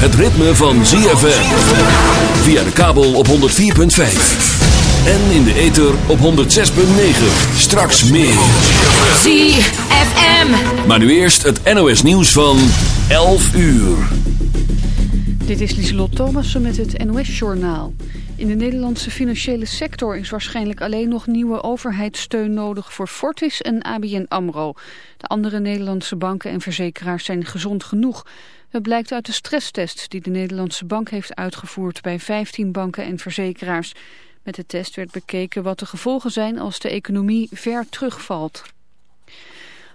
het ritme van ZFM. Via de kabel op 104.5. En in de ether op 106.9. Straks meer. ZFM. Maar nu eerst het NOS nieuws van 11 uur. Dit is Lieselot Thomassen met het NOS-journaal. In de Nederlandse financiële sector is waarschijnlijk alleen nog nieuwe overheidssteun nodig voor Fortis en ABN AMRO. De andere Nederlandse banken en verzekeraars zijn gezond genoeg. Dat blijkt uit de stresstest die de Nederlandse bank heeft uitgevoerd bij 15 banken en verzekeraars. Met de test werd bekeken wat de gevolgen zijn als de economie ver terugvalt.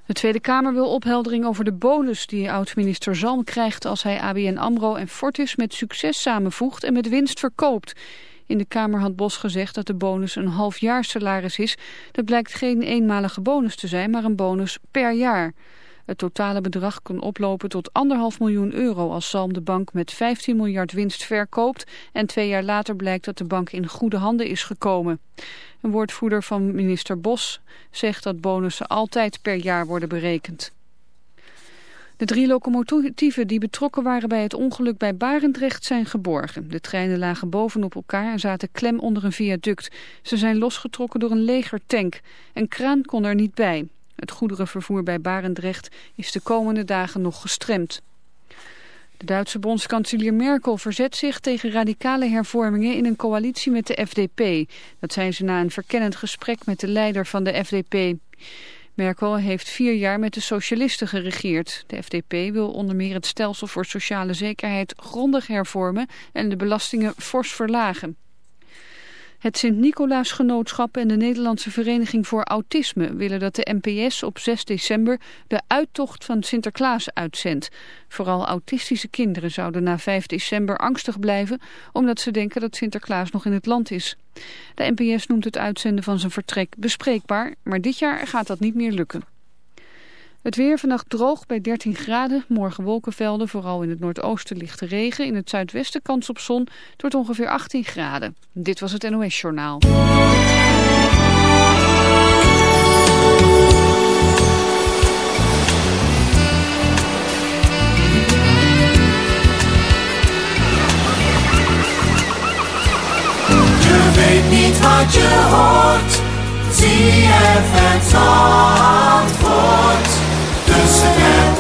De Tweede Kamer wil opheldering over de bonus die oud-minister Zalm krijgt als hij ABN AMRO en Fortis met succes samenvoegt en met winst verkoopt. In de Kamer had Bos gezegd dat de bonus een halfjaarsalaris is. Dat blijkt geen eenmalige bonus te zijn, maar een bonus per jaar. Het totale bedrag kan oplopen tot anderhalf miljoen euro als Zalm de bank met 15 miljard winst verkoopt en twee jaar later blijkt dat de bank in goede handen is gekomen. Een woordvoerder van minister Bos zegt dat bonussen altijd per jaar worden berekend. De drie locomotieven die betrokken waren bij het ongeluk bij Barendrecht zijn geborgen. De treinen lagen bovenop elkaar en zaten klem onder een viaduct. Ze zijn losgetrokken door een legertank. Een kraan kon er niet bij. Het goederenvervoer bij Barendrecht is de komende dagen nog gestremd. De Duitse bondskanselier Merkel verzet zich tegen radicale hervormingen in een coalitie met de FDP. Dat zei ze na een verkennend gesprek met de leider van de FDP. Merkel heeft vier jaar met de socialisten geregeerd. De FDP wil onder meer het stelsel voor sociale zekerheid grondig hervormen en de belastingen fors verlagen. Het Sint-Nicolaasgenootschap en de Nederlandse Vereniging voor Autisme willen dat de NPS op 6 december de uittocht van Sinterklaas uitzendt. Vooral autistische kinderen zouden na 5 december angstig blijven omdat ze denken dat Sinterklaas nog in het land is. De NPS noemt het uitzenden van zijn vertrek bespreekbaar, maar dit jaar gaat dat niet meer lukken. Het weer vannacht droog bij 13 graden. Morgen wolkenvelden, vooral in het noordoosten lichte regen. In het zuidwesten kans op zon. Het wordt ongeveer 18 graden. Dit was het NOS Journaal. Je weet niet wat je hoort. Zie het. Again.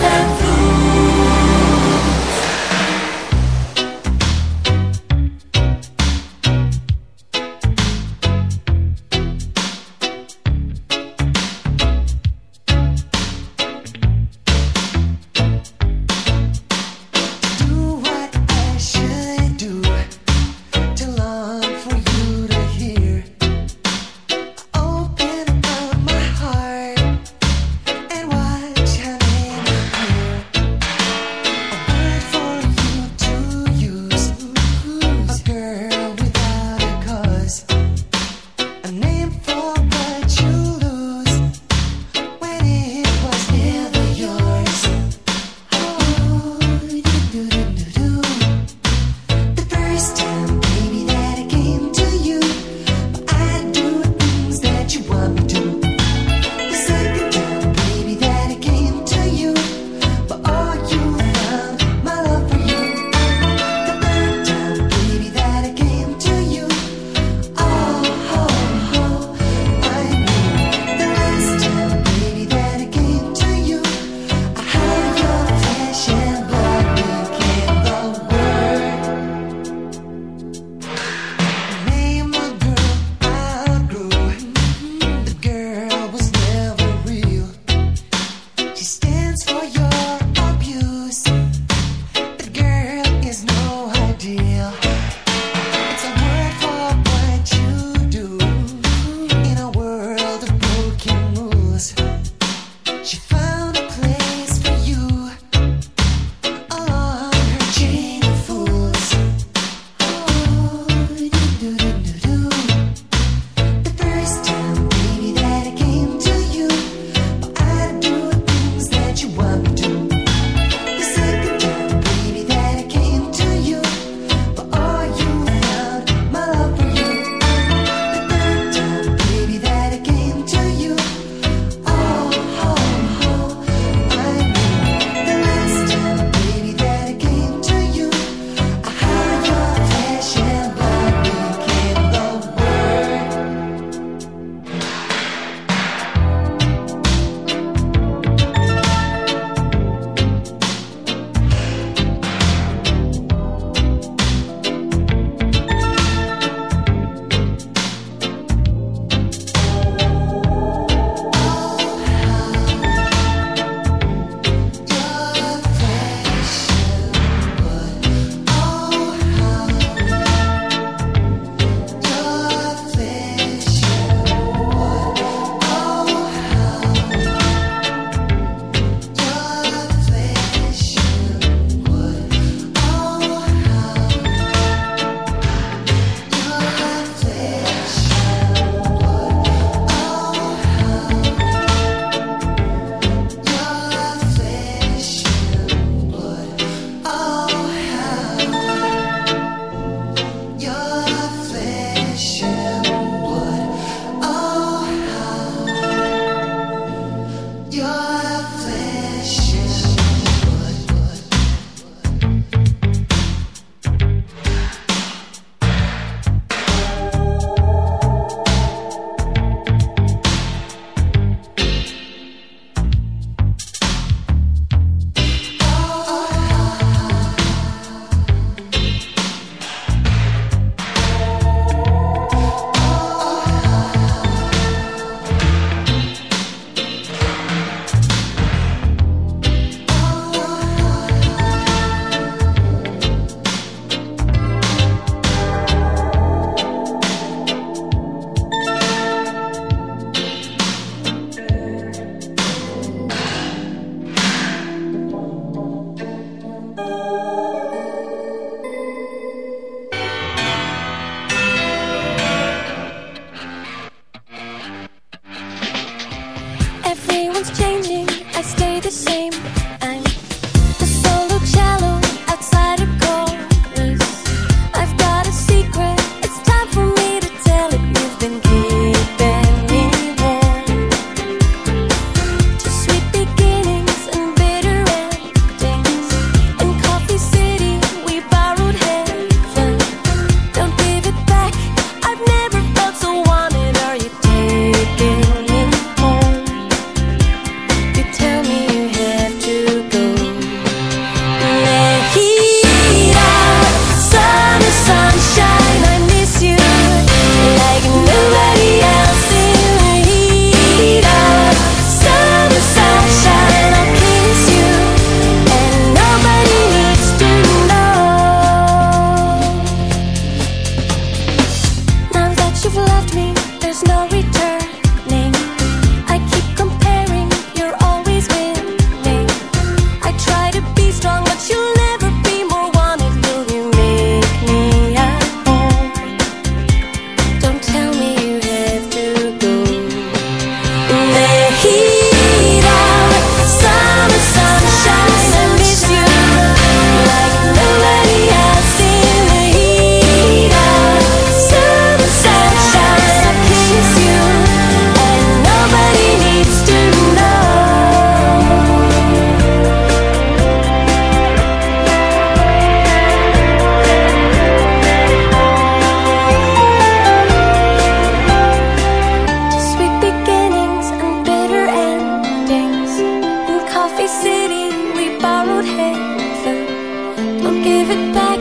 back.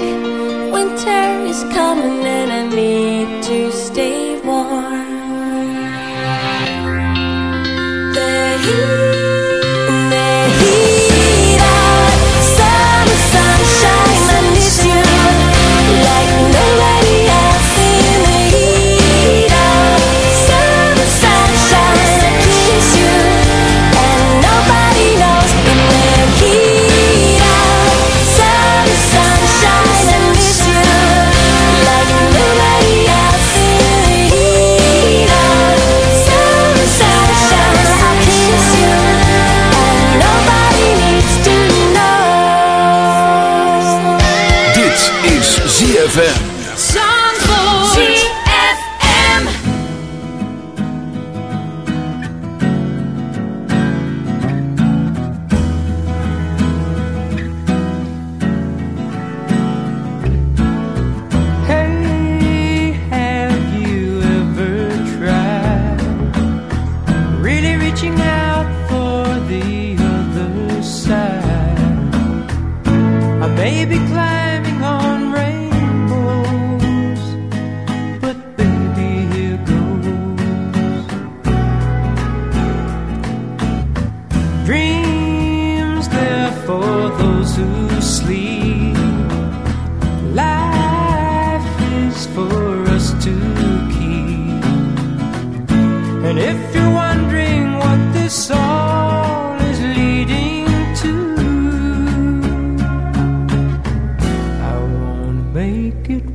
Winter is coming and I need to stay.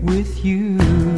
with you.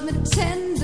Love me tender,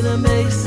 in a maze.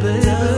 Baby.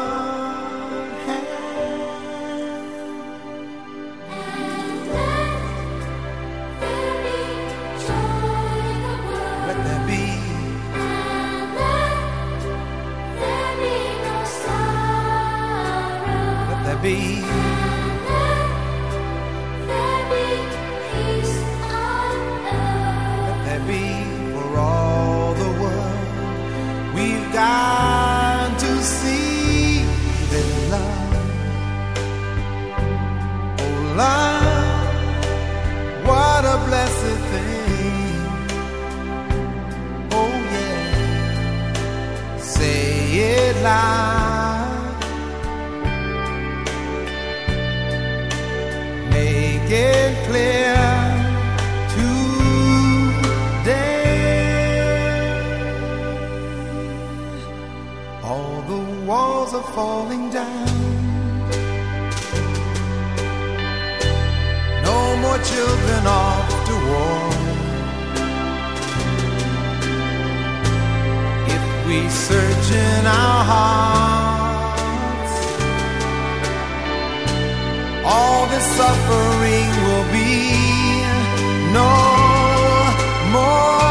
All the walls are falling down. No more children off to war. If we search in our hearts, all the suffering will be no more.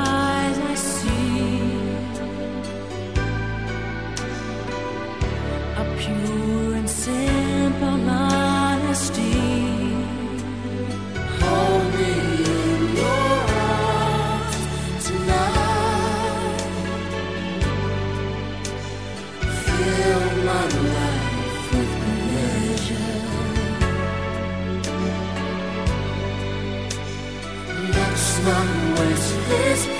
this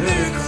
miracle